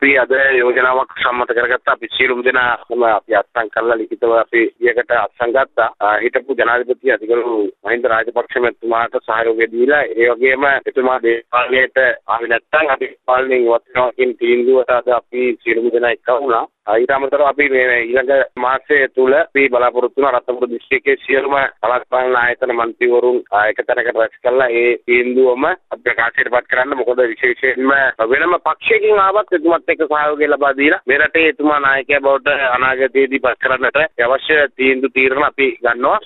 අපි අද යෝජනාවක් සම්මත කරගත්තා. අපි සියලුම දෙනා අපි අත්සන් කළා ලිඛිතව අපි ඊයකට අත්සන් ගත්තා. හිටපු ජනාධිපති අධිකරු මහින්ද රාජපක්ෂ මැතිතුමාට සහයෝගය දීලා ඒ වගේම එතුමා දේශපාලනයට ආවේ නැත්නම් අපි පාලනයෙන් ඉවත් වෙනවා කියන තීන්දුවට අද අපි සියලුම දෙනා එක්ක වුණා. ඊට අමතරව අපි මේ ඊළඟ මාසය තුල අපි බලාපොරොත්තු වෙන රත්නපුර දිස්ත්‍රික්කයේ සියලුම පළාත් පාලන ආයතන මන්ත්‍රීවරුන් එක තැනකට රැස් කළා ඒ තීන්දුවම අපි ප්‍රකාශයටපත් කරන්න මොකද විශේෂයෙන්ම වෙනම පක්ෂයකින් ආවත් එතුමත් එක්ක සහයෝගය ලබා දීලා මේ රටේ එතුමා නායකයා බවට අනාගතයේදී පත් කරන්නට අවශ්‍ය තීන්දුව තීරණ අපි ගන්නවා.